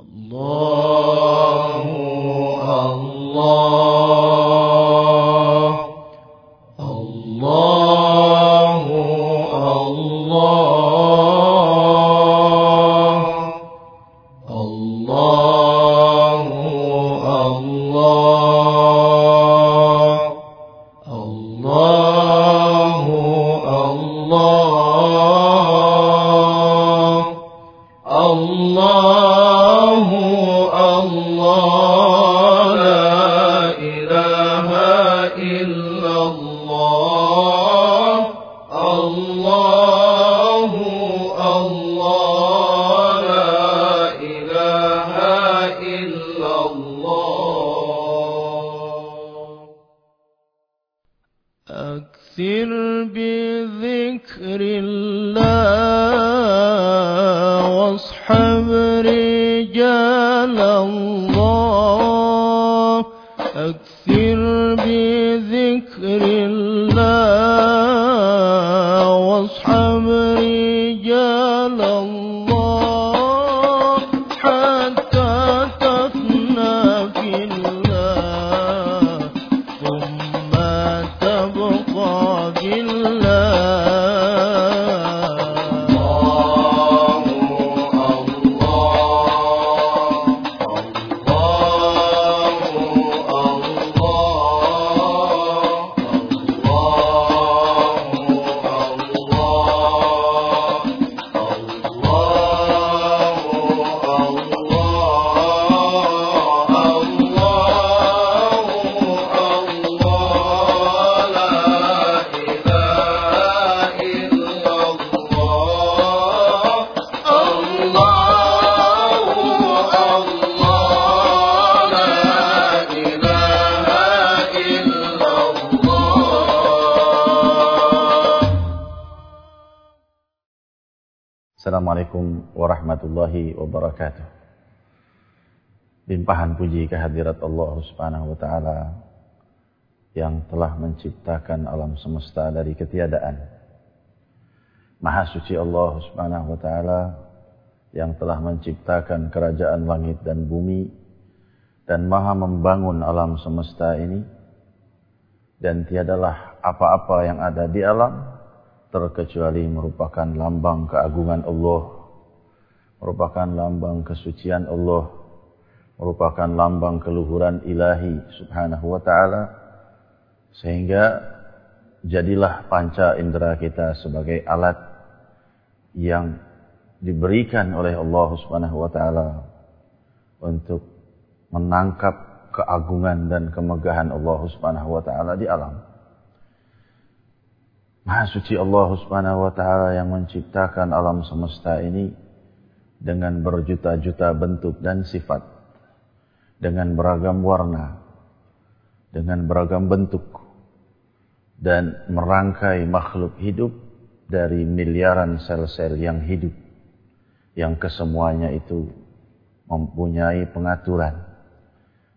الله warahmatullahi wabarakatuh. Limpahan puji kehadirat Allah Subhanahu wa taala yang telah menciptakan alam semesta dari ketiadaan. Maha suci Allah Subhanahu wa taala yang telah menciptakan kerajaan langit dan bumi dan maha membangun alam semesta ini dan tiadalah apa-apa yang ada di alam terkecuali merupakan lambang keagungan Allah, merupakan lambang kesucian Allah, merupakan lambang keluhuran ilahi subhanahu wa ta'ala, sehingga jadilah panca indera kita sebagai alat yang diberikan oleh Allah subhanahu wa ta'ala untuk menangkap keagungan dan kemegahan Allah subhanahu wa ta'ala di alam. Maha suci Allah subhanahu wa ta'ala yang menciptakan alam semesta ini dengan berjuta-juta bentuk dan sifat. Dengan beragam warna. Dengan beragam bentuk. Dan merangkai makhluk hidup dari miliaran sel-sel yang hidup. Yang kesemuanya itu mempunyai pengaturan.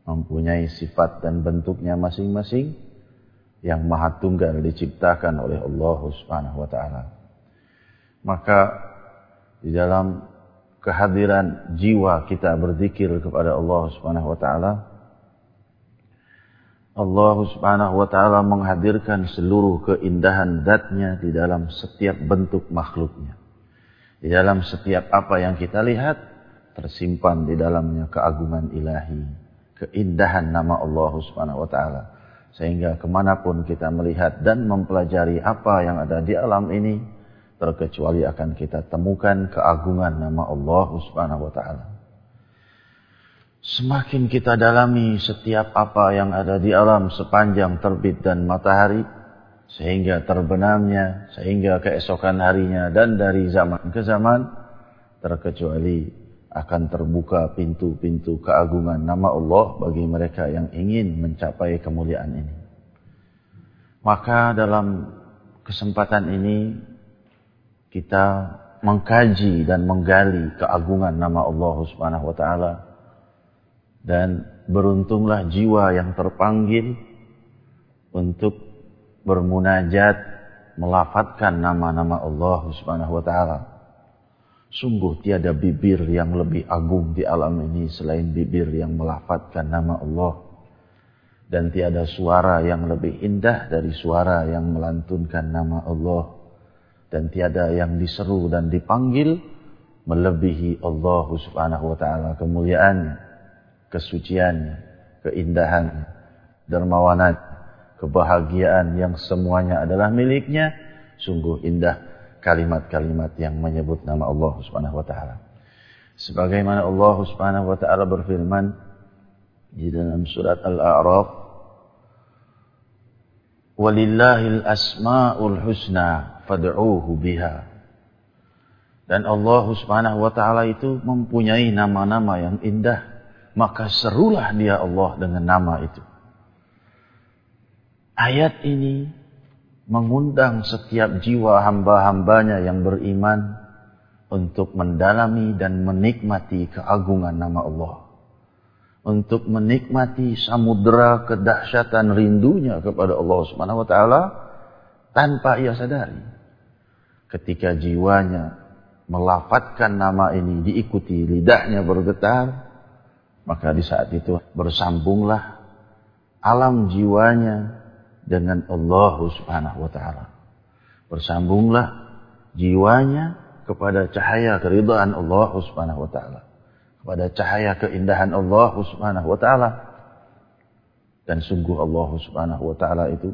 Mempunyai sifat dan bentuknya masing-masing yang maha tunggal diciptakan oleh Allah Subhanahu wa taala. Maka di dalam kehadiran jiwa kita berzikir kepada Allah Subhanahu wa taala Allah Subhanahu wa taala menghadirkan seluruh keindahan zatnya di dalam setiap bentuk makhluknya. Di dalam setiap apa yang kita lihat tersimpan di dalamnya keagungan ilahi, keindahan nama Allah Subhanahu wa taala sehingga ke mana pun kita melihat dan mempelajari apa yang ada di alam ini, terkecuali akan kita temukan keagungan nama Allah subhanahu wa ta'ala. Semakin kita dalami setiap apa yang ada di alam sepanjang terbit dan matahari, sehingga terbenamnya, sehingga keesokan harinya dan dari zaman ke zaman, terkecuali akan terbuka pintu-pintu keagungan nama Allah bagi mereka yang ingin mencapai kemuliaan ini. Maka dalam kesempatan ini kita mengkaji dan menggali keagungan nama Allah Subhanahu wa taala dan beruntunglah jiwa yang terpanggil untuk bermunajat melafatkan nama-nama Allah Subhanahu wa taala Sungguh tiada bibir yang lebih agung di alam ini selain bibir yang melafatkan nama Allah. Dan tiada suara yang lebih indah dari suara yang melantunkan nama Allah. Dan tiada yang diseru dan dipanggil melebihi Allah subhanahu wa ta'ala kemuliaannya, kesuciannya, keindahannya, dermawanat, kebahagiaan yang semuanya adalah miliknya. Sungguh indah kalimat-kalimat yang menyebut nama Allah Subhanahu wa taala. Sebagaimana Allah Subhanahu wa taala berfirman di dalam surat Al-A'raf, "Walillahil asmaul husna fad'uuhu biha." Dan Allah Subhanahu wa taala itu mempunyai nama-nama yang indah, maka serulah dia Allah dengan nama itu. Ayat ini mengundang setiap jiwa hamba-hambanya yang beriman untuk mendalami dan menikmati keagungan nama Allah. Untuk menikmati samudera kedahsyatan rindunya kepada Allah Subhanahu wa taala tanpa ia sadari. Ketika jiwanya melafatkan nama ini diikuti lidahnya bergetar, maka di saat itu bersambunglah alam jiwanya dengan Allah Subhanahu wa taala. Bersambunglah jiwanya kepada cahaya keridhaan Allah Subhanahu wa taala. Kepada cahaya keindahan Allah Subhanahu wa taala. Dan sungguh Allah Subhanahu wa taala itu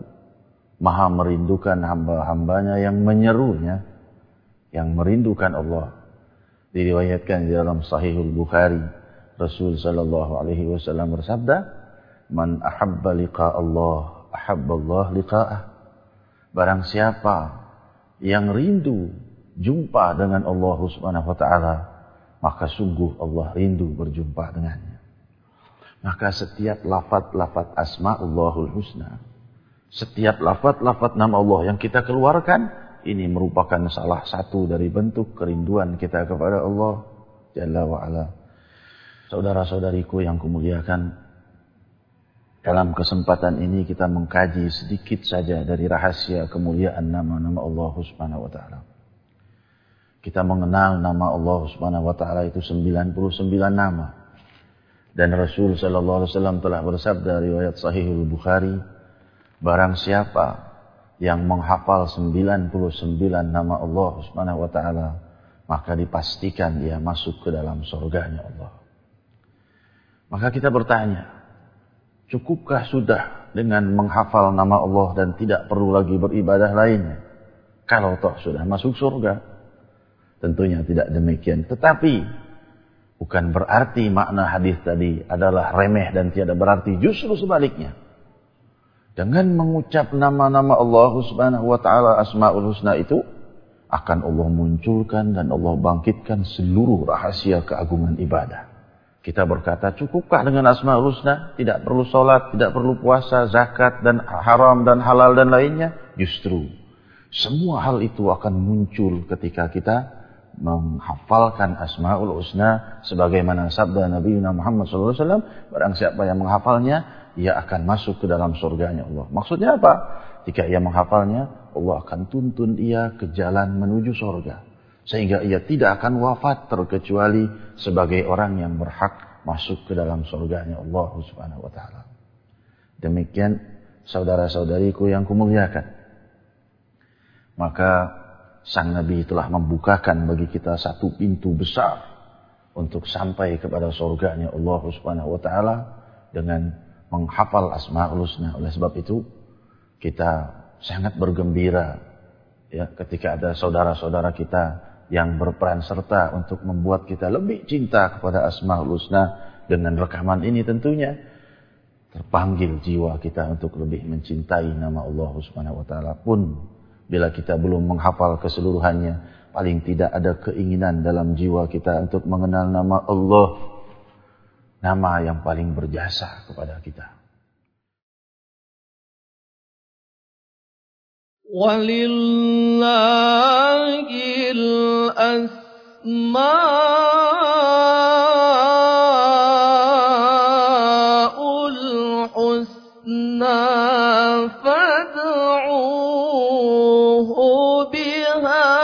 maha merindukan hamba-hambanya yang menyerunya, yang merindukan Allah. Diriwayatkan di dalam Sahihul Bukhari, Rasul sallallahu alaihi wasallam bersabda, "Man ahabba liqa Allah ahabballah liqa'ah. Barang siapa yang rindu jumpa dengan Allah Subhanahu wa taala, maka sungguh Allah rindu berjumpa dengannya. Maka setiap lafat-lafat asma'ullahul husna, setiap lafat-lafat nama Allah yang kita keluarkan, ini merupakan salah satu dari bentuk kerinduan kita kepada Allah Jalla wa'ala. Saudara-saudariku yang kumuliakan, dalam kesempatan ini kita mengkaji sedikit saja dari rahasia kemuliaan nama-nama Allah Subhanahu wa taala. Kita mengenal nama Allah Subhanahu wa taala itu 99 nama. Dan Rasul sallallahu alaihi wasallam telah bersabda riwayat Sahihul Bukhari, barang siapa yang menghafal 99 nama Allah Subhanahu wa taala, maka dipastikan dia masuk ke dalam surganya Allah. Maka kita bertanya, Cukupkah sudah dengan menghafal nama Allah dan tidak perlu lagi beribadah lainnya? Kalau toh sudah masuk surga. Tentunya tidak demikian. Tetapi bukan berarti makna hadis tadi adalah remeh dan tiada berarti. Justru sebaliknya. Dengan mengucap nama-nama Allah subhanahu wa ta'ala asma'ul husna itu. Akan Allah munculkan dan Allah bangkitkan seluruh rahasia keagungan ibadah. Kita berkata, cukupkah dengan asmaul husna? Tidak perlu sholat, tidak perlu puasa, zakat, dan haram, dan halal, dan lainnya. Justru, semua hal itu akan muncul ketika kita menghafalkan asmaul husna sebagaimana sabda Nabi Muhammad SAW. Barang siapa yang menghafalnya, ia akan masuk ke dalam surganya Allah. Maksudnya apa? Jika ia menghafalnya, Allah akan tuntun ia ke jalan menuju surga. Sehingga ia tidak akan wafat terkecuali sebagai orang yang berhak masuk ke dalam surganya Allah subhanahu wa ta'ala. Demikian saudara-saudariku yang kumuliakan. Maka sang Nabi telah membukakan bagi kita satu pintu besar untuk sampai kepada surganya Allah subhanahu wa ta'ala dengan menghafal asma'ul husna. Oleh sebab itu kita sangat bergembira ya ketika ada saudara-saudara kita yang berperan serta untuk membuat kita lebih cinta kepada Asmaul Husna. Dengan rekaman ini tentunya terpanggil jiwa kita untuk lebih mencintai nama Allah Subhanahu wa taala pun. Bila kita belum menghafal keseluruhannya paling tidak ada keinginan dalam jiwa kita untuk mengenal nama Allah nama yang paling berjasa kepada kita ولله الأسماء الحسنى فادعوه بها.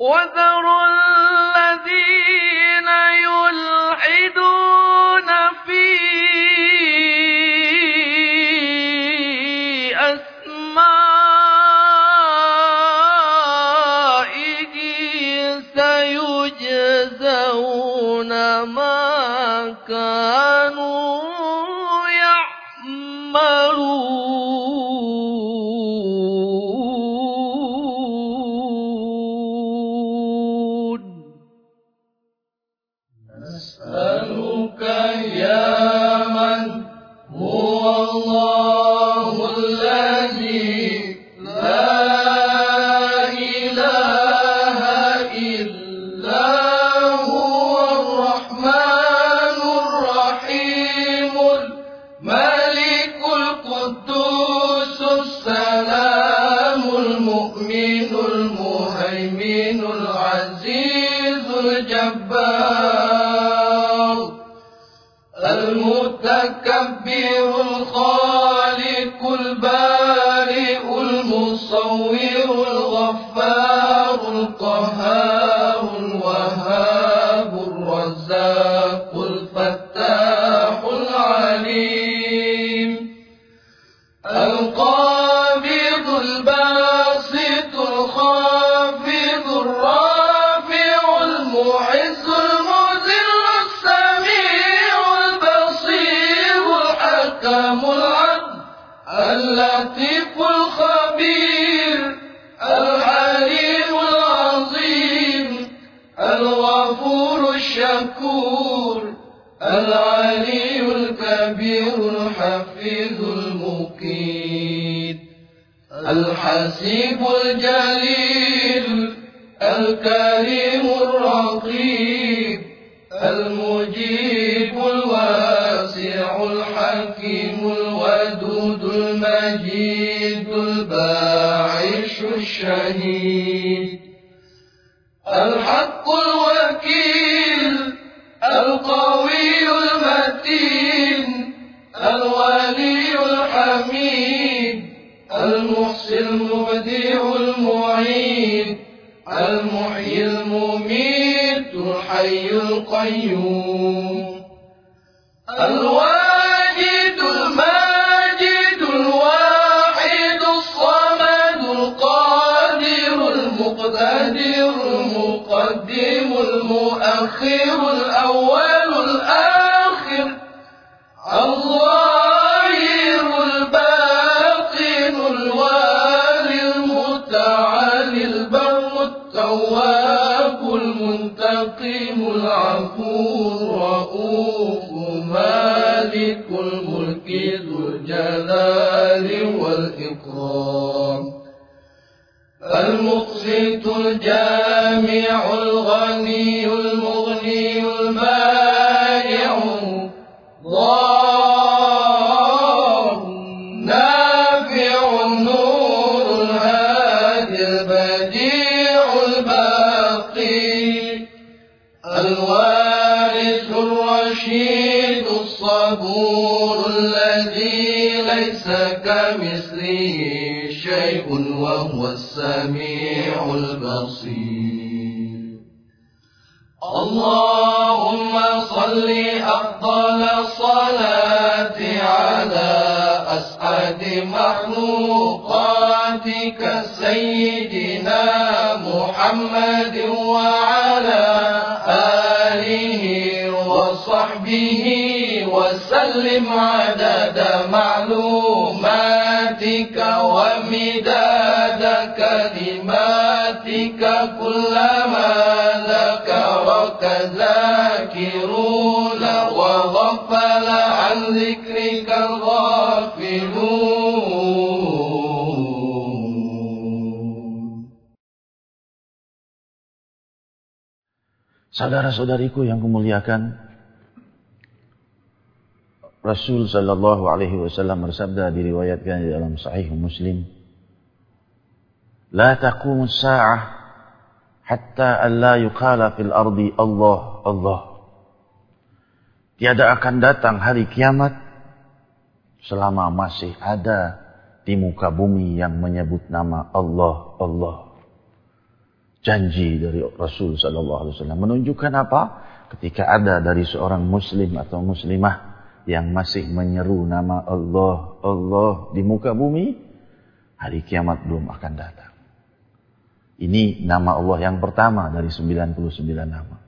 وذروا اللطيف الخبير الحليم العظيم الغفور الشكور العلي الكبير الحفيظ المقيت الحسيب الجليل مالك الملك ذو الجلال والإكرام. المقسط الجامع الغني السميع البصير. اللهم صل أفضل الصلاة على أسعد مخلوقاتك سيدنا محمد وعلى آله وصحبه وسلم عدد معلوماتك. كلما ذكرك ذاكرون وغفل عن ذكرك الغافلون Saudara-saudariku yang kumuliakan, Rasul Shallallahu Alaihi Wasallam bersabda diriwayatkan di dalam Sahih Muslim, لا تقوم الساعة hatta alla yuqala fil ardi Allah Allah. Tiada akan datang hari kiamat selama masih ada di muka bumi yang menyebut nama Allah Allah. Janji dari Rasul sallallahu alaihi wasallam menunjukkan apa? Ketika ada dari seorang muslim atau muslimah yang masih menyeru nama Allah Allah di muka bumi, hari kiamat belum akan datang. Ini nama Allah yang pertama dari 99 nama.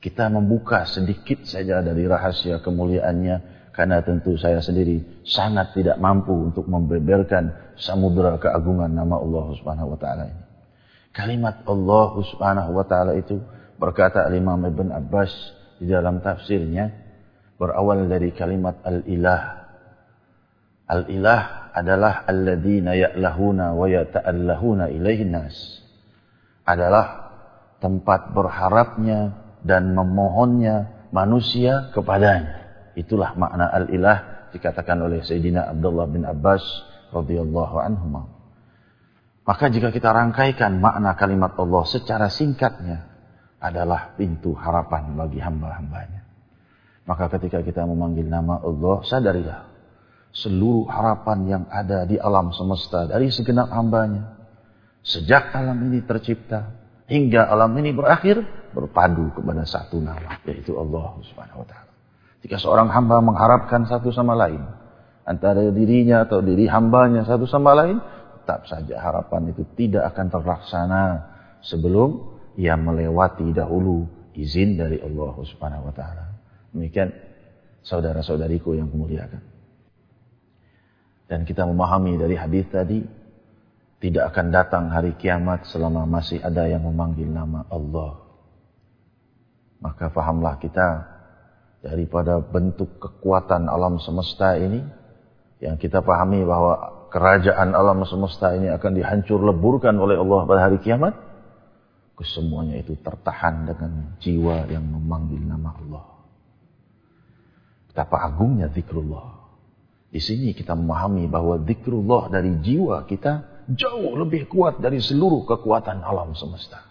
Kita membuka sedikit saja dari rahasia kemuliaannya karena tentu saya sendiri sangat tidak mampu untuk membeberkan samudera keagungan nama Allah Subhanahu wa taala ini. Kalimat Allah Subhanahu wa taala itu berkata Imam Ibn Abbas di dalam tafsirnya berawal dari kalimat al-ilah. Al-ilah adalah alladzina ya'lahuna wa yata'allahuna ilaihin nas. Adalah tempat berharapnya dan memohonnya manusia kepadanya. Itulah makna al-ilah dikatakan oleh Sayyidina Abdullah bin Abbas radhiyallahu anhu. Maka jika kita rangkaikan makna kalimat Allah secara singkatnya adalah pintu harapan bagi hamba-hambanya. Maka ketika kita memanggil nama Allah, sadarilah seluruh harapan yang ada di alam semesta dari segenap hambanya. Sejak alam ini tercipta hingga alam ini berakhir berpadu kepada satu nama yaitu Allah Subhanahu wa taala. Jika seorang hamba mengharapkan satu sama lain antara dirinya atau diri hambanya satu sama lain, tetap saja harapan itu tidak akan terlaksana sebelum ia melewati dahulu izin dari Allah Subhanahu wa taala. Demikian saudara-saudariku yang kemuliakan. Dan kita memahami dari hadis tadi, tidak akan datang hari kiamat selama masih ada yang memanggil nama Allah. Maka fahamlah kita daripada bentuk kekuatan alam semesta ini, yang kita pahami bahwa kerajaan alam semesta ini akan dihancur leburkan oleh Allah pada hari kiamat, kesemuanya itu tertahan dengan jiwa yang memanggil nama Allah. Betapa agungnya zikrullah. Di sini kita memahami bahwa zikrullah dari jiwa kita jauh lebih kuat dari seluruh kekuatan alam semesta.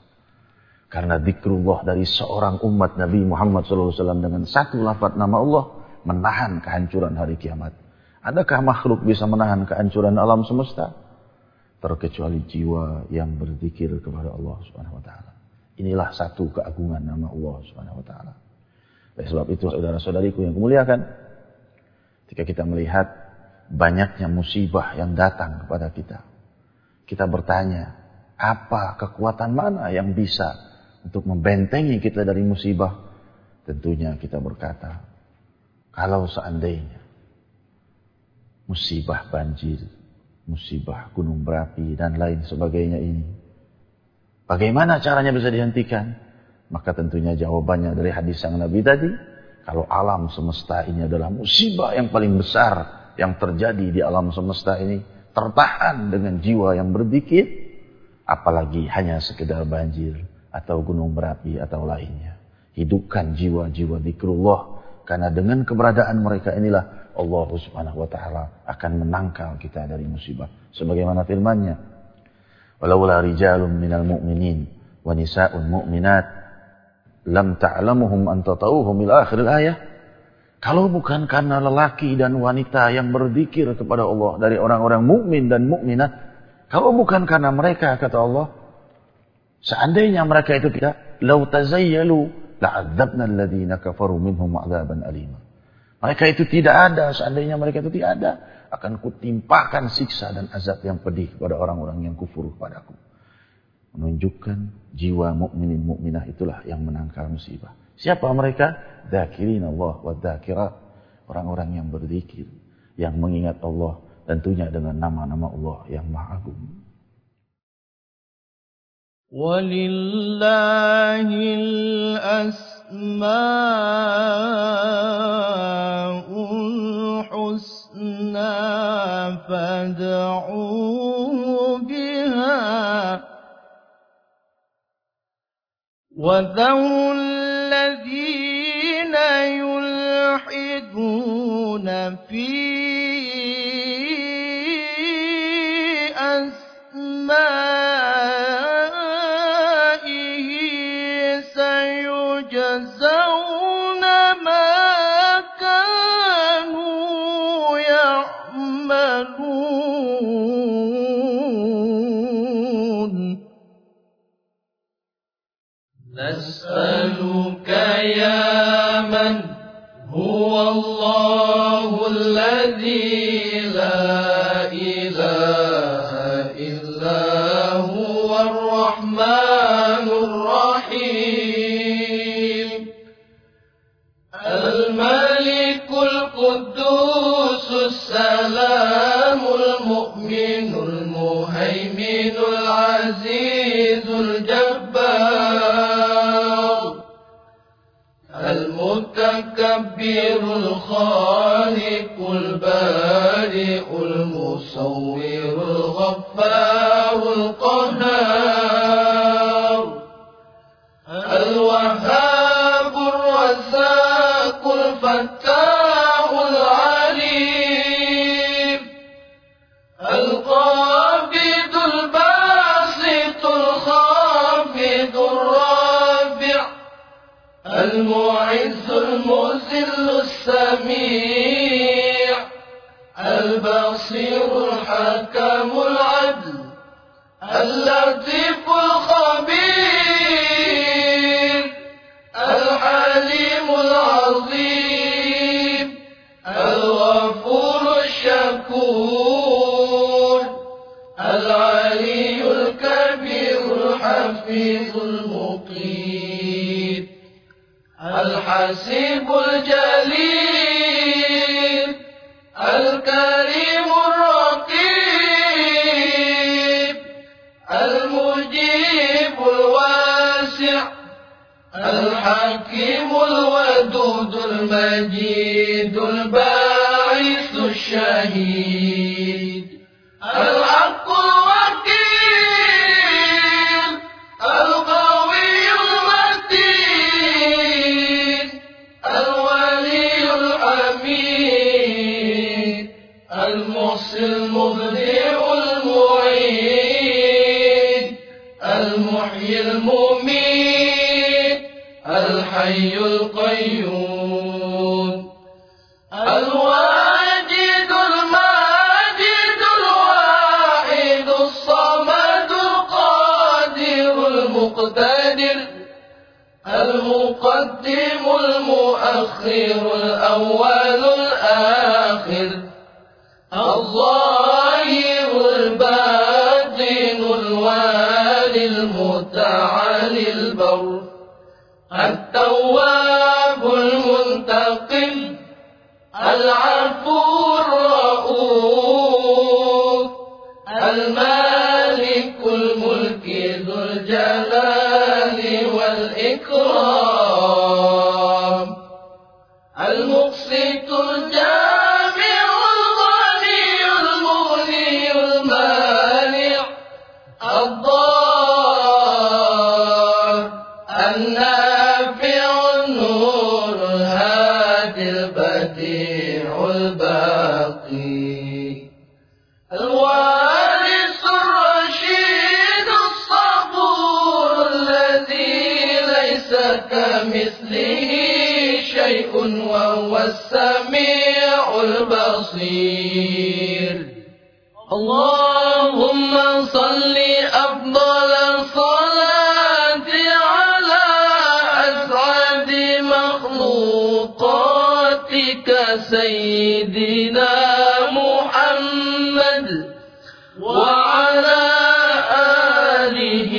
Karena zikrullah dari seorang umat Nabi Muhammad SAW dengan satu lafaz nama Allah menahan kehancuran hari kiamat. Adakah makhluk bisa menahan kehancuran alam semesta? Terkecuali jiwa yang berzikir kepada Allah Subhanahu wa taala. Inilah satu keagungan nama Allah Subhanahu wa taala. Oleh sebab itu saudara-saudariku yang kemuliakan, ketika kita melihat banyaknya musibah yang datang kepada kita, kita bertanya, apa kekuatan mana yang bisa untuk membentengi kita dari musibah? Tentunya kita berkata, kalau seandainya musibah banjir, musibah gunung berapi dan lain sebagainya ini, bagaimana caranya bisa dihentikan? Maka tentunya jawabannya dari hadis sang Nabi tadi, kalau alam semesta ini adalah musibah yang paling besar yang terjadi di alam semesta ini, tertahan dengan jiwa yang berzikir, apalagi hanya sekedar banjir atau gunung berapi atau lainnya. Hidupkan jiwa-jiwa zikrullah karena dengan keberadaan mereka inilah Allah Subhanahu wa taala akan menangkal kita dari musibah. Sebagaimana firman-Nya, "Walaula rijalun minal mu'minin wa nisa'un mu'minat lam ta'lamuhum an tatauhum ila akhir. Kalau bukan karena lelaki dan wanita yang berzikir kepada Allah dari orang-orang mukmin dan mukminat, kalau bukan karena mereka kata Allah, seandainya mereka itu tidak, lau tazayyalu la'adzabna alladhina kafaru minhum 'adzaban alima. Mereka itu tidak ada, seandainya mereka itu tidak ada, akan kutimpakan siksa dan azab yang pedih kepada orang-orang yang kufur padaku menunjukkan jiwa mukminin mukminah itulah yang menangkal musibah. Siapa mereka? Dzakirin Allah wa dzakirat. Orang-orang yang berzikir, yang mengingat Allah tentunya dengan nama-nama Allah yang Maha Agung. Walillahil asma'ul husna fad'u وذروا الذين يلحدون في أسمائه المصور الغفار القهار. الوهاب الرزاق الفتاح العليم. القابض الباسط الخافض الرافع المعز المذل السميع الحسيب الجليل الكريم المؤخر الأول الآخر الظاهر الباطن الوالي المتعالي البر. التواب المنتقم. العفو الرؤوف. المالك الملك ذو الجلال والإكرام. البصير اللهم صل أفضل الصلاة على أسعد مخلوقاتك سيدنا محمد وعلى آله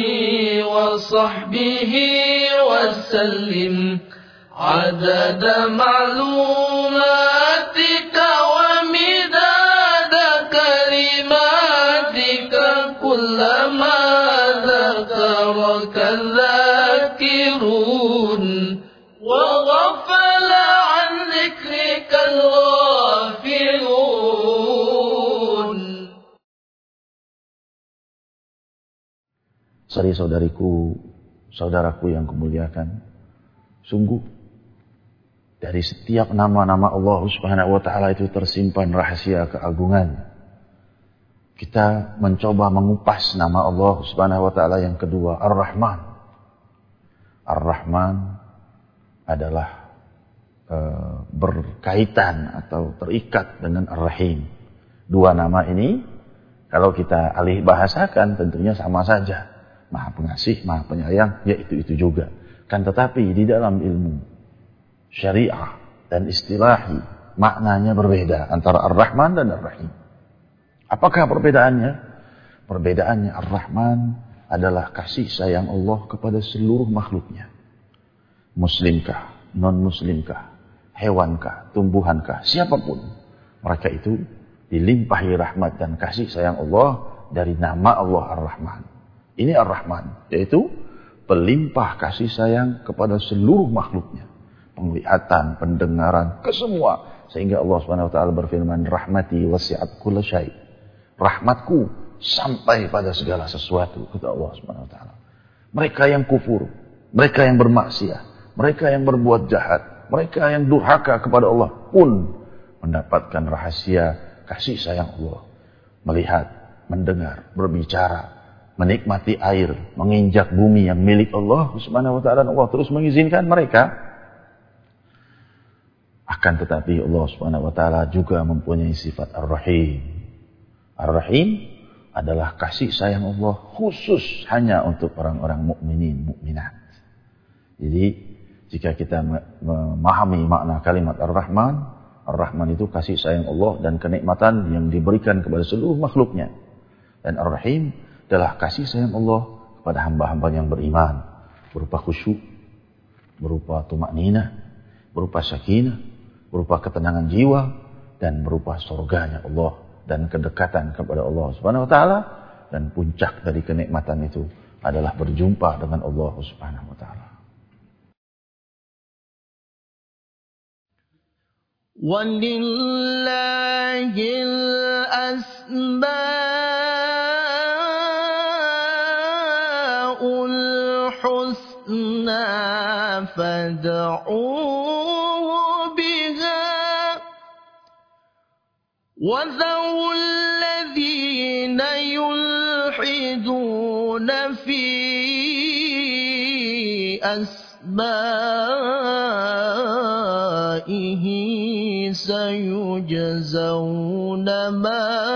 وصحبه وسلم. عدد معلوماتك Saudari-saudariku, saudaraku yang kemuliakan, sungguh dari setiap nama-nama Allah Subhanahu wa taala itu tersimpan rahasia keagungan. Kita mencoba mengupas nama Allah Subhanahu wa taala yang kedua, Ar-Rahman. Ar-Rahman adalah e, berkaitan atau terikat dengan Ar-Rahim. Dua nama ini kalau kita alih bahasakan tentunya sama saja. Maha pengasih, maha penyayang, ya itu-itu juga. Kan tetapi di dalam ilmu syariah dan istilahi maknanya berbeda antara Ar-Rahman dan Ar-Rahim. Apakah perbedaannya? Perbedaannya Ar-Rahman adalah kasih sayang Allah kepada seluruh makhluknya. Muslimkah, non-muslimkah, hewankah, tumbuhankah, siapa pun. Mereka itu dilimpahi rahmat dan kasih sayang Allah dari nama Allah Ar-Rahman. Ini Ar-Rahman, yaitu pelimpah kasih sayang kepada seluruh makhluknya. Penglihatan, pendengaran, kesemua. Sehingga Allah SWT berfirman, Rahmati wasi'at kulla. Rahmatku sampai pada segala sesuatu, kata Allah SWT. Mereka yang kufur, mereka yang bermaksiat, mereka yang berbuat jahat, mereka yang durhaka kepada Allah pun mendapatkan rahasia kasih sayang Allah. Melihat, mendengar, berbicara, menikmati air, menginjak bumi yang milik Allah Subhanahu wa taala Allah terus mengizinkan mereka akan tetapi Allah Subhanahu wa taala juga mempunyai sifat Ar-Rahim. Ar-Rahim adalah kasih sayang Allah khusus hanya untuk orang-orang mukminin, mukminat. Jadi jika kita memahami makna kalimat Ar-Rahman, Ar-Rahman itu kasih sayang Allah dan kenikmatan yang diberikan kepada seluruh makhluknya. Dan Ar-Rahim adalah kasih sayang Allah kepada hamba-hamba yang beriman. Berupa khusyuk, berupa tumak nina, berupa sakinah, berupa ketenangan jiwa, dan berupa surganya Allah dan kedekatan kepada Allah Subhanahu wa taala dan puncak dari kenikmatan itu adalah berjumpa dengan Allah Subhanahu wa taala. ولله الأسماء فادعوه بها. وذروا الذين يلحدون في أسمائه سيجزون ما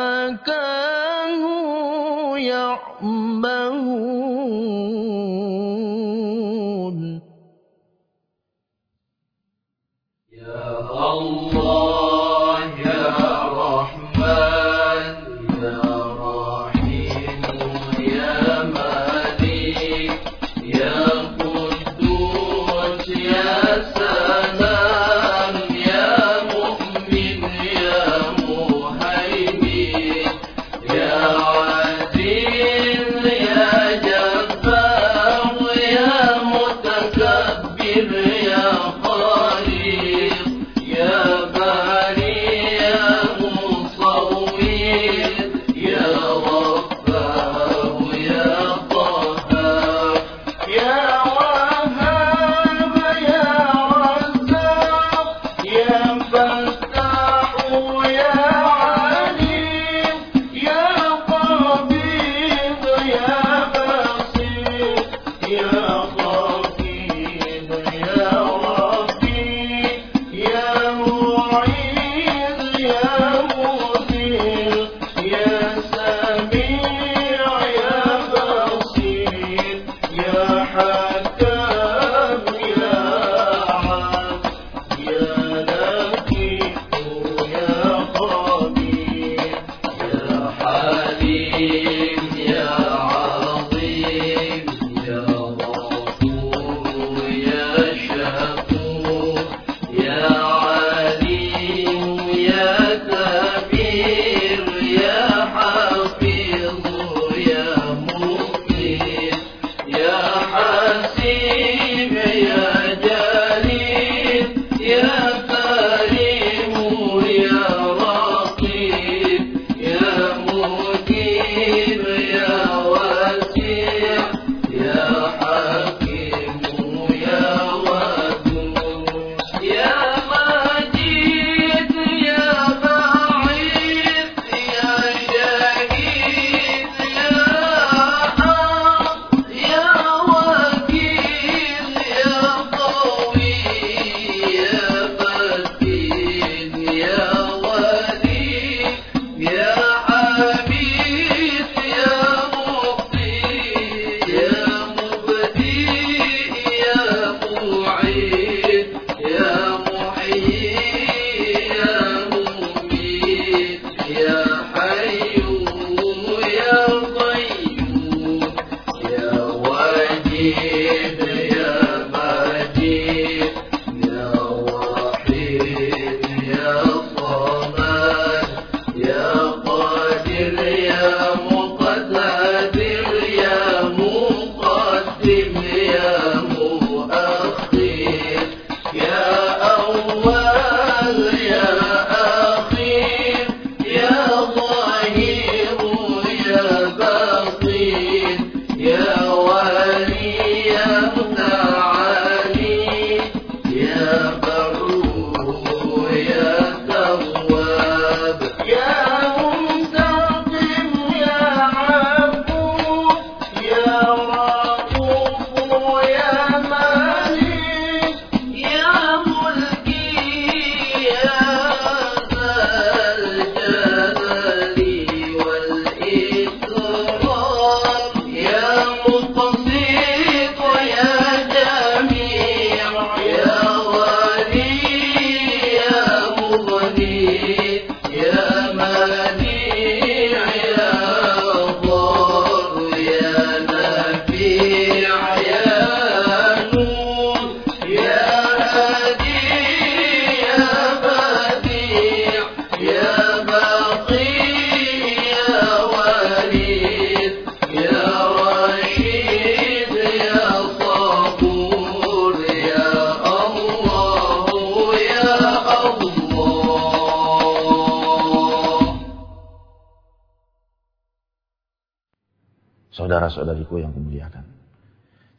Saudara-saudariku yang kumuliakan.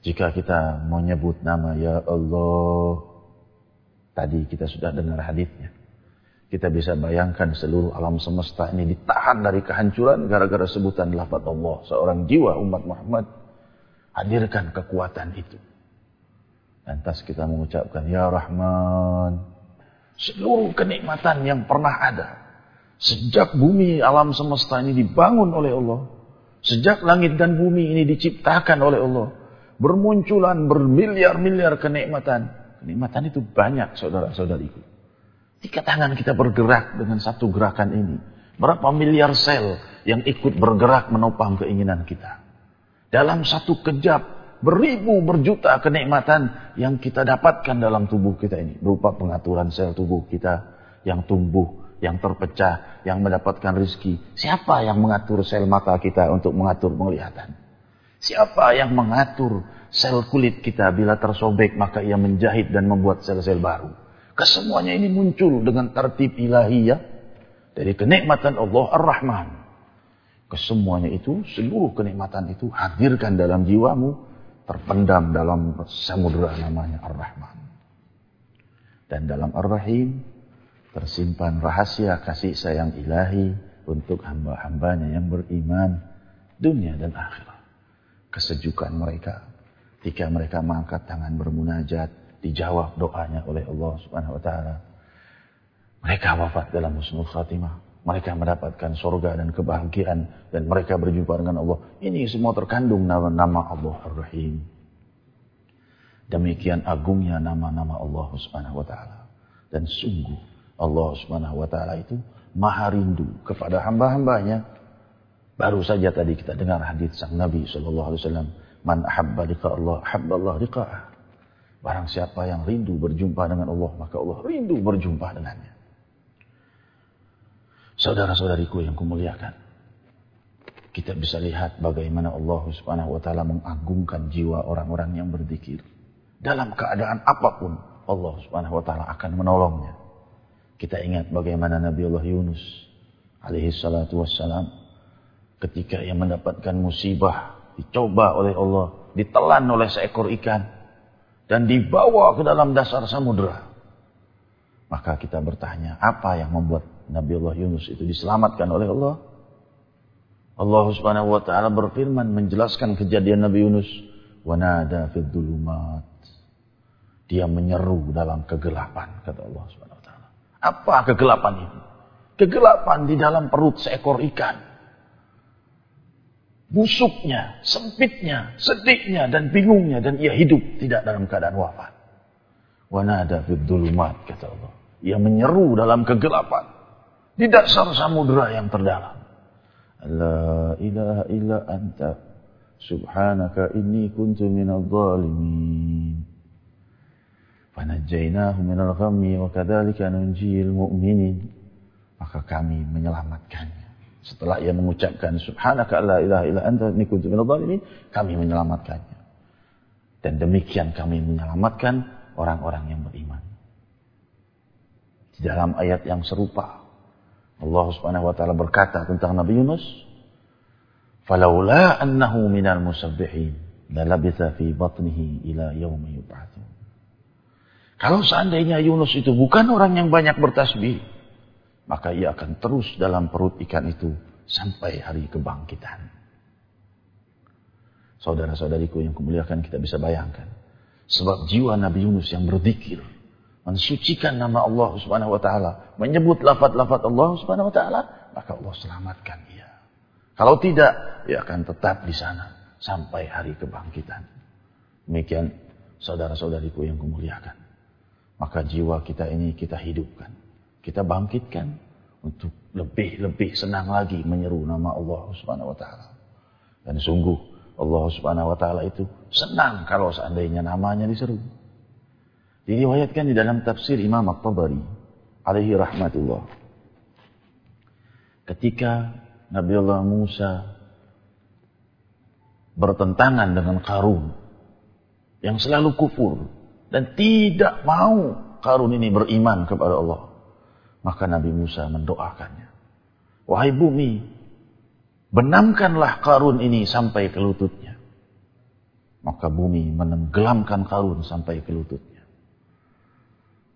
Jika kita mau nyebut nama Ya Allah. Tadi kita sudah dengar hadisnya. Kita bisa bayangkan seluruh alam semesta ini ditahan dari kehancuran gara-gara sebutan lafaz Allah. Seorang jiwa umat Muhammad hadirkan kekuatan itu. Lantas kita mengucapkan Ya Rahman. Seluruh kenikmatan yang pernah ada. Sejak bumi alam semesta ini dibangun oleh Allah. Sejak langit dan bumi ini diciptakan oleh Allah. Bermunculan bermiliar-miliar kenikmatan. Kenikmatan itu banyak saudara-saudariku. Jika tangan kita bergerak dengan satu gerakan ini. Berapa miliar sel yang ikut bergerak menopang keinginan kita. Dalam satu kejap, beribu berjuta kenikmatan yang kita dapatkan dalam tubuh kita ini. Berupa pengaturan sel tubuh kita yang tumbuh, yang terpecah, yang mendapatkan rizki. Siapa yang mengatur sel mata kita untuk mengatur penglihatan? Siapa yang mengatur sel kulit kita bila tersobek maka ia menjahit dan membuat sel-sel baru? Kesemuanya ini muncul dengan tertib ilahiyah dari kenikmatan Allah Ar-Rahman. Kesemuanya itu, seluruh kenikmatan itu hadirkan dalam jiwamu, terpendam dalam samudera namanya Ar-Rahman. Dan dalam Ar-Rahim tersimpan rahasia kasih sayang ilahi untuk hamba-hambanya yang beriman dunia dan akhirat. Kesejukan mereka ketika mereka mengangkat tangan bermunajat dijawab doanya oleh Allah Subhanahu wa taala. Mereka wafat dalam husnul khatimah. Mereka mendapatkan surga dan kebahagiaan dan mereka berjumpa dengan Allah. Ini semua terkandung nama-nama Allah Ar-Rahim. Demikian agungnya nama-nama Allah Subhanahu wa taala. Dan sungguh Allah Subhanahu wa taala itu maha rindu kepada hamba-hambanya. Baru saja tadi kita dengar hadis sang Nabi sallallahu alaihi wasallam, "Man ahabba liqa Allah, ahabba Allah liqa'ah." Barang siapa yang rindu berjumpa dengan Allah, maka Allah rindu berjumpa dengannya. Saudara-saudariku yang kumuliakan, kita bisa lihat bagaimana Allah Subhanahu wa taala mengagungkan jiwa orang-orang yang berzikir. Dalam keadaan apa pun, Allah Subhanahu wa taala akan menolongnya. Kita ingat bagaimana Nabi Allah Yunus alaihi salatu wassalam ketika ia mendapatkan musibah, dicoba oleh Allah, ditelan oleh seekor ikan dan dibawa ke dalam dasar samudera. Maka kita bertanya, apa yang membuat Nabi Allah Yunus itu diselamatkan oleh Allah? Allah Subhanahu wa taala berfirman menjelaskan kejadian Nabi Yunus, "Wanada fid dhulumat." Dia menyeru dalam kegelapan, kata Allah Subhanahu. Apa kegelapan itu? Kegelapan di dalam perut seekor ikan. Busuknya, sempitnya, sedihnya, dan bingungnya. Dan ia hidup tidak dalam keadaan wafat. Wanada fid dhulumat, kata Allah. Ia menyeru dalam kegelapan. Di dasar samudera yang terdalam. La ilaha illa anta subhanaka inni kuntu minadh fanajjaynahu minal ghammi wa kadzalika nunjiyil mu'minin maka kami menyelamatkannya. Setelah ia mengucapkan subhanaka la ilaha illa anta inni kuntu kami menyelamatkannya. Dan demikian kami menyelamatkan orang-orang yang beriman. Di dalam ayat yang serupa Allah Subhanahu wa taala berkata tentang Nabi Yunus falaula annahu minal musabbihin la labitha fi batnihi ila yaumi yub'atsun kalau seandainya Yunus itu bukan orang yang banyak bertasbih, maka ia akan terus dalam perut ikan itu sampai hari kebangkitan. Saudara-saudariku yang kemuliakan kita bisa bayangkan. Sebab jiwa Nabi Yunus yang berzikir, mensucikan nama Allah Subhanahu wa taala, menyebut lafaz-lafaz Allah Subhanahu wa taala, maka Allah selamatkan ia. Kalau tidak, ia akan tetap di sana sampai hari kebangkitan. Demikian saudara-saudariku yang kemuliakan. Maka jiwa kita ini kita hidupkan. Kita bangkitkan untuk lebih-lebih senang lagi menyeru nama Allah Subhanahu wa taala. Dan sungguh Allah Subhanahu wa taala itu senang kalau seandainya namanya diseru. Diriwayatkan di dalam tafsir Imam At-Tabari alaihi rahmatullah. Ketika Nabi Allah Musa bertentangan dengan Karun yang selalu kufur dan tidak mau Karun ini beriman kepada Allah. Maka Nabi Musa mendoakannya. Wahai bumi, benamkanlah Karun ini sampai ke lututnya. Maka bumi menenggelamkan Karun sampai ke lututnya.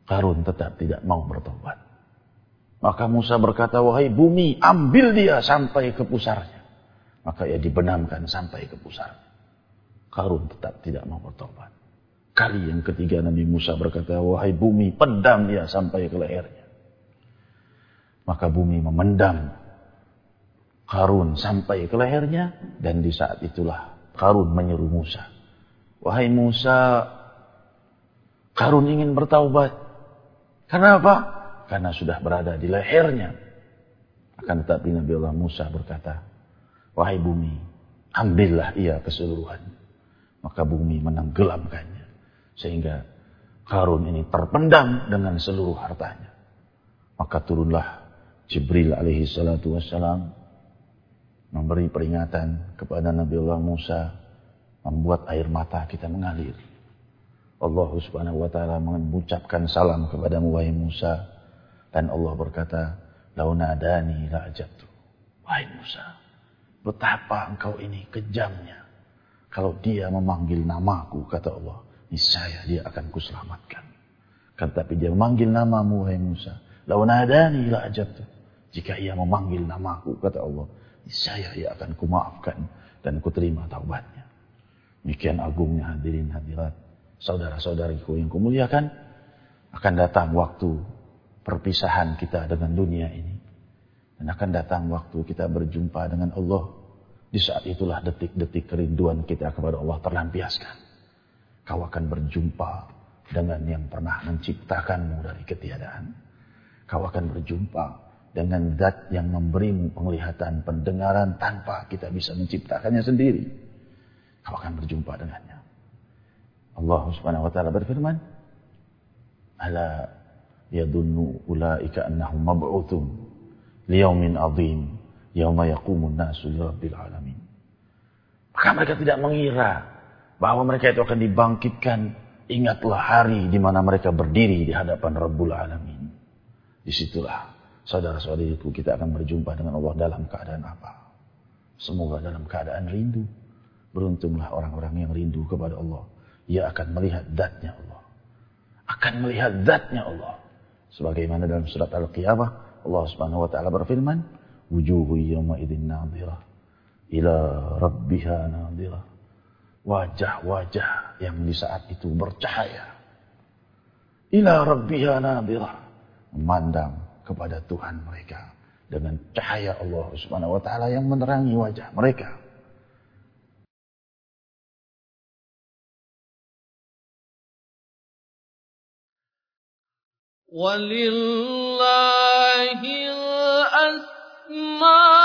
Karun tetap tidak mau bertobat. Maka Musa berkata, wahai bumi, ambil dia sampai ke pusarnya. Maka ia dibenamkan sampai ke pusarnya. Karun tetap tidak mau bertobat. Kali yang ketiga Nabi Musa berkata, wahai bumi, pendam dia sampai ke lehernya. Maka bumi memendam Karun sampai ke lehernya. Dan di saat itulah Karun menyuruh Musa. Wahai Musa, Karun ingin bertaubat. Kenapa? Karena sudah berada di lehernya. Akan tetapi Nabi Allah Musa berkata, Wahai bumi, ambillah ia keseluruhan. Maka bumi menenggelamkannya. Sehingga Harun ini terpendam dengan seluruh hartanya. Maka turunlah Jibril alaihi salatu wassalam memberi peringatan kepada Nabi Allah Musa membuat air mata kita mengalir. Allah subhanahu wa ta'ala mengucapkan salam kepada wahai Musa dan Allah berkata launadani la ajabtu wahai Musa betapa engkau ini kejamnya kalau dia memanggil namaku kata Allah niscaya dia akan kuselamatkan. Kan tapi dia memanggil namamu wahai Musa. Lau nadani la ajabtu. Jika ia memanggil namaku kata Allah, niscaya ia akan kumaafkan dan kuterima taubatnya. Demikian agungnya hadirin hadirat. Saudara-saudariku yang kumuliakan, akan datang waktu perpisahan kita dengan dunia ini. Dan akan datang waktu kita berjumpa dengan Allah. Di saat itulah detik-detik kerinduan kita kepada Allah terlampiaskan kau akan berjumpa dengan yang pernah menciptakanmu dari ketiadaan. Kau akan berjumpa dengan zat yang memberimu penglihatan, pendengaran tanpa kita bisa menciptakannya sendiri. Kau akan berjumpa dengannya. Allah Subhanahu wa taala berfirman, "Ala yadunnu ulaika annahum mab'utsun liyaumin 'adzim, yauma yaqumun nasu lirabbil alamin." Maka mereka tidak mengira bahwa mereka itu akan dibangkitkan. Ingatlah hari di mana mereka berdiri di hadapan Rabbul Alamin. Di situlah saudara-saudariku kita akan berjumpa dengan Allah dalam keadaan apa? Semoga dalam keadaan rindu. Beruntunglah orang-orang yang rindu kepada Allah. Ia akan melihat zatnya Allah. Akan melihat zatnya Allah. Sebagaimana dalam surat Al-Qiyamah Allah Subhanahu wa taala berfirman, "Wujuhu yawma idzin nadhirah ila rabbiha nadhirah." Wajah-wajah yang di saat itu bercahaya. Ila rabbiha nadirah. Memandang kepada Tuhan mereka. Dengan cahaya Allah subhanahu wa ta'ala yang menerangi wajah mereka. Walillahil asma'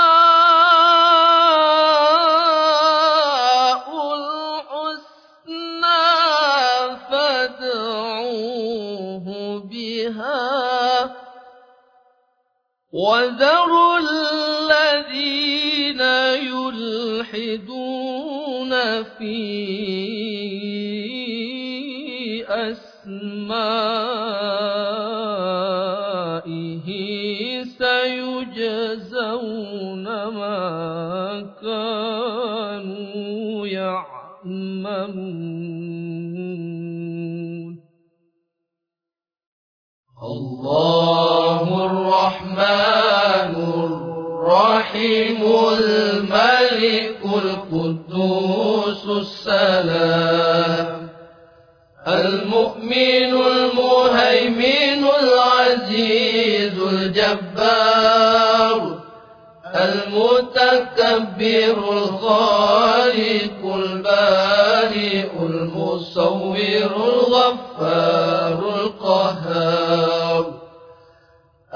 وذروا الذين يلحدون في أسمائه سيجزون ما كانوا يعملون الرحمن الرحيم الملك القدوس السلام المؤمن المهيمن العزيز الجبار المتكبر الخالق البارئ المصور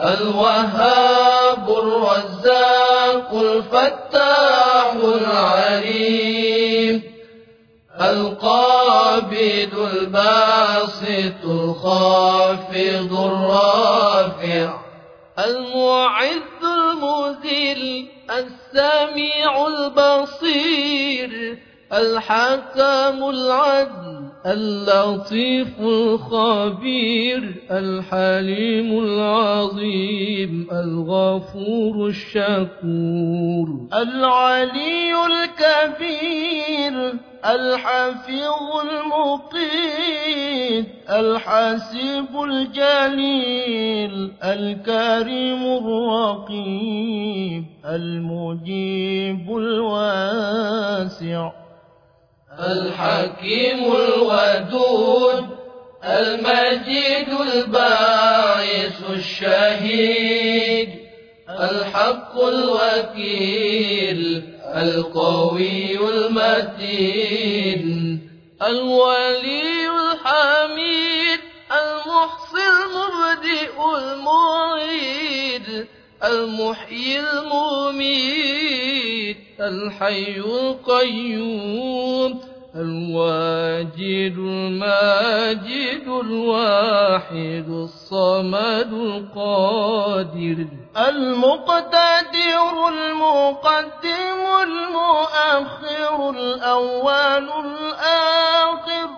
الوهاب الرزاق الفتاح العليم القابض الباسط الخافض الرافع المعز المذل السميع البصير الحكم العدل اللطيف الخبير الحليم العظيم الغفور الشكور. العلي الكبير الحفيظ المقيت الحسيب الجليل الكريم الرقيب المجيب الواسع. الحكيم الودود المجيد الباعث الشهيد الحق الوكيل القوي المتين الولي الحميد المحصي المبدئ المعيد المحيي المميت الحي القيوم الواجد الماجد الواحد الصمد القادر. المقتدر المقدم المؤخر الأول الآخر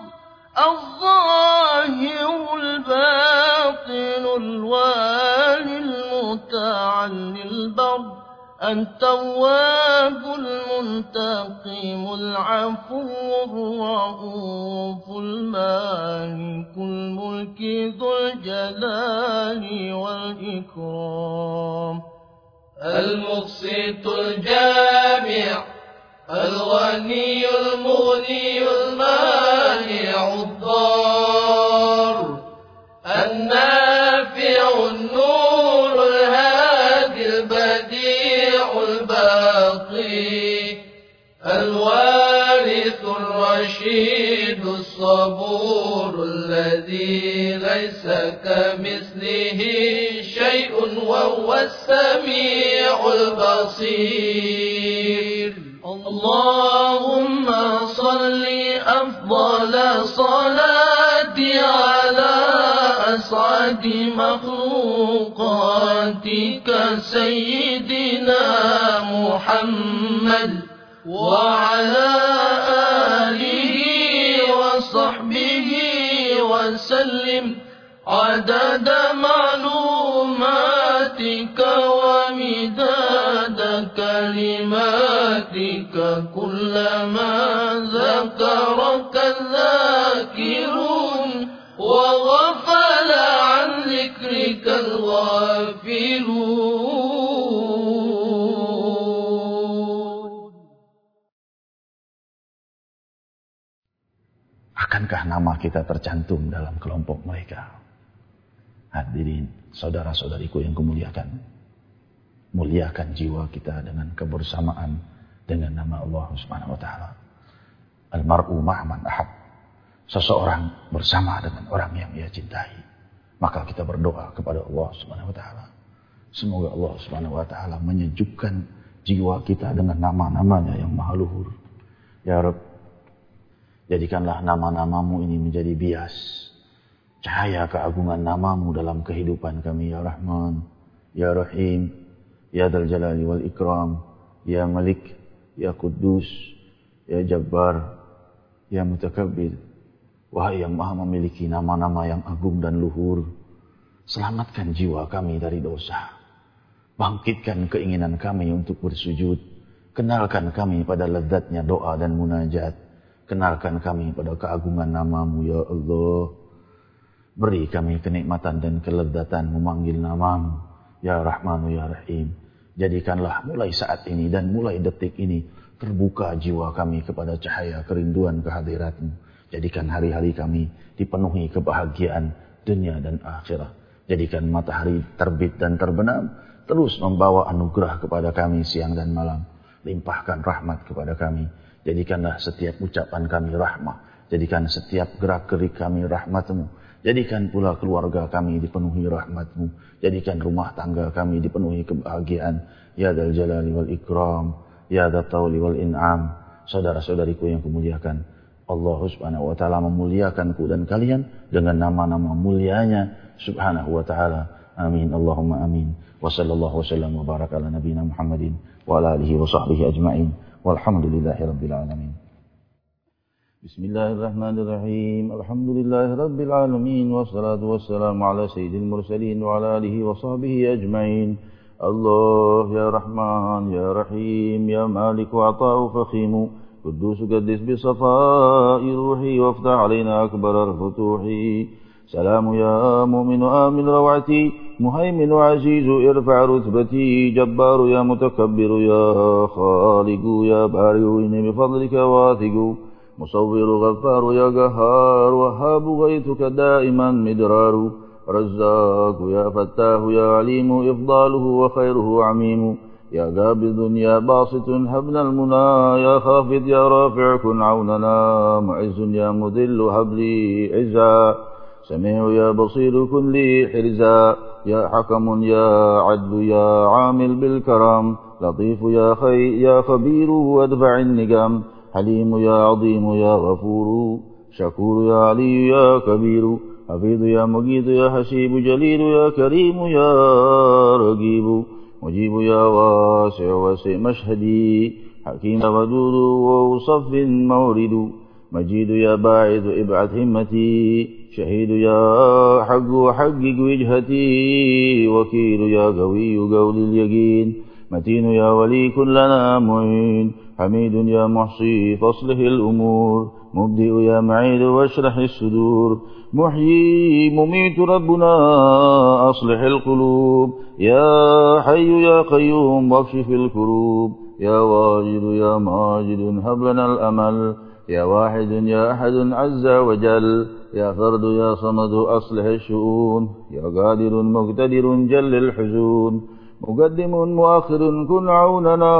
الظاهر الباطن الوالي المتعلي البر التواب المنتقم العفو الرؤوف المالك الملك ذو الجلال والإكرام. المقسط الجامع الغني المغني المانع الضار. النافع الصبور الذي ليس كمثله شيء وهو السميع البصير. اللهم صل أفضل صلاتي على أسعد مخلوقاتك سيدنا محمد وعلى عدد معلوماتك ومداد كلماتك كلما ذكرك الذاكرون وغفل عن ذكرك الغافلون Akankah nama kita tercantum dalam kelompok mereka? Hadirin, saudara-saudariku yang kemuliakan. Muliakan jiwa kita dengan kebersamaan dengan nama Allah Subhanahu wa taala. Almar'u ma'man ahab. Seseorang bersama dengan orang yang ia cintai. Maka kita berdoa kepada Allah Subhanahu wa taala. Semoga Allah Subhanahu wa taala menyejukkan jiwa kita dengan nama-namanya yang maha luhur. Ya Rabb, jadikanlah nama-namamu ini menjadi bias. Cahaya keagungan namamu dalam kehidupan kami ya Rahman. Ya Rahim, Ya Dal Jalali wal Ikram, Ya Malik, Ya Kudus, Ya Jabbar, Ya Mutakabbir. Wahai yang maha memiliki nama-nama yang agung dan luhur, selamatkan jiwa kami dari dosa. Bangkitkan keinginan kami untuk bersujud. Kenalkan kami pada lezatnya doa dan munajat. Kenalkan kami pada keagungan namamu ya Allah. Beri kami kenikmatan dan kelezatan memanggil namamu. Ya Rahmanu Ya Rahim. Jadikanlah mulai saat ini dan mulai detik ini terbuka jiwa kami kepada cahaya kerinduan kehadiratmu. Jadikan hari-hari kami dipenuhi kebahagiaan dunia dan akhirat. Jadikan matahari terbit dan terbenam. Terus membawa anugerah kepada kami siang dan malam. Limpahkan rahmat kepada kami. Jadikanlah setiap ucapan kami rahmat. Jadikan setiap gerak gerik kami rahmatmu. Jadikan pula keluarga kami dipenuhi rahmatmu. Jadikan rumah tangga kami dipenuhi kebahagiaan. Ya dal jalali wal ikram. Ya dal wal in'am. Saudara-saudariku yang kemuliakan. Allah subhanahu wa ta'ala memuliakanku dan kalian dengan nama-nama mulianya subhanahu wa ta'ala. Amin. Allahumma amin. Wa sallallahu wasallam wa baraka ala nabina Muhammadin wa ala alihi wa sahbihi ajma'in. Walhamdulillahi rabbil alamin. بسم الله الرحمن الرحيم. الحمد لله رب العالمين والصلاة والسلام على سيد المرسلين وعلى آله وصحبه أجمعين. الله يا رحمن يا رحيم يا مالك وعطاء فخيم. قدوس قدس بصفاء روحي وافتح علينا أكبر الفتوح سلام يا مؤمن آمن روعتي مهيمن عزيز ارفع رتبتي. جبار يا متكبر يا خالق يا بارئ إني بفضلك واثق. مصور غفار يا قهار وهاب غيثك دائما مدرار رزاق يا فتاه يا عليم إفضاله وخيره عميم. يا قابض يا باسط هبنا المنى. يا خافض يا رافع كن عوننا. معز يا مذل هب لي عزا. سميع يا بصير كن لي حرزا. يا حكم يا عدل يا عامل بالكرم لطيف يا خي يا خبير وادفع النقم حليم يا عظيم يا غفور شكور يا علي يا كبير حفيظ يا مجيد يا حسيب جليل يا كريم يا رقيب مجيب يا واسع واسع مشهدي حكيم ودود وصف مورد مجيد يا باعث ابعث همتي شهيد يا حق وحقق وجهتي وكيل يا قوي قول اليقين متين يا ولي كلنا معين حميد يا محصي فاصلح الأمور. مبدئ يا معيد واشرح الصدور. محيي مميت ربنا أصلح القلوب. يا حي يا قيوم واكشف الكروب. يا واجد يا ماجد هب لنا الأمل. يا واحد يا أحد عز وجل. يا فرد يا صمد أصلح الشؤون. يا قادر مقتدر جل الحزون. مقدم مؤخر كن عوننا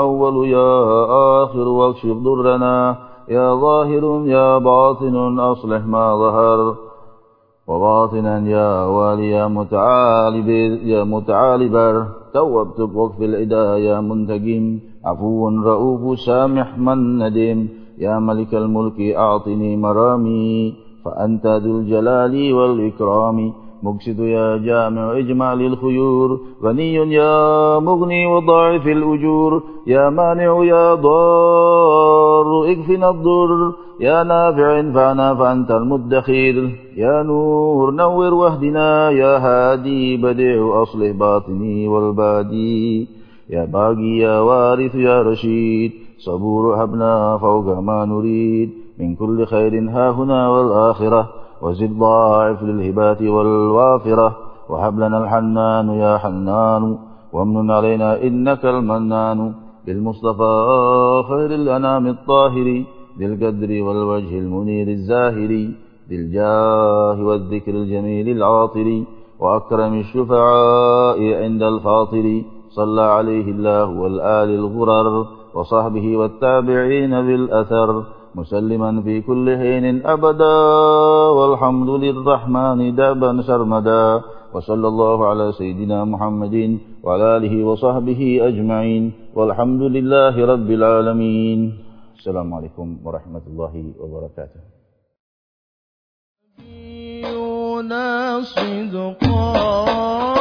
أول يا آخر واكشف ضرنا. يا ظاهر يا باطن أصلح ما ظهر. وباطنا يا والي يا متعالب يا متعالبر توبت بوقف العدا يا منتقم. عفو رؤوف سامح من ندم. يا ملك الملك أعطني مرامي فأنت ذو الجلال والإكرام. مقسط يا جامع اجمع للخيور غني يا مغني وضاعف الأجور. يا مانع يا ضار اكفنا الضر. يا نافع انفعنا فأنت المدخير يا نور نور واهدنا يا هادي بديع أصلح باطني والبادي. يا باقي يا وارث يا رشيد صبور هبنا فوق ما نريد. من كل خير ها هنا والآخرة. وزد ضاعف للهبات والوافرة. وهب لنا الحنان يا حنان. وامن علينا إنك المنان. بالمصطفى خير الأنام الطاهر. ذي القدر والوجه المنير الزاهر. ذي الجاه والذكر الجميل العاطر. وأكرم الشفعاء عند الفاطر صلى عليه الله والآل الغرر. وصحبه والتابعين بالأثر. مسلما في كل حين أبدا والحمد للرحمن دابا سرمدا. وصلى الله على سيدنا محمد وعلى آله وصحبه أجمعين والحمد لله رب العالمين. السلام عليكم ورحمة الله وبركاته. صدقا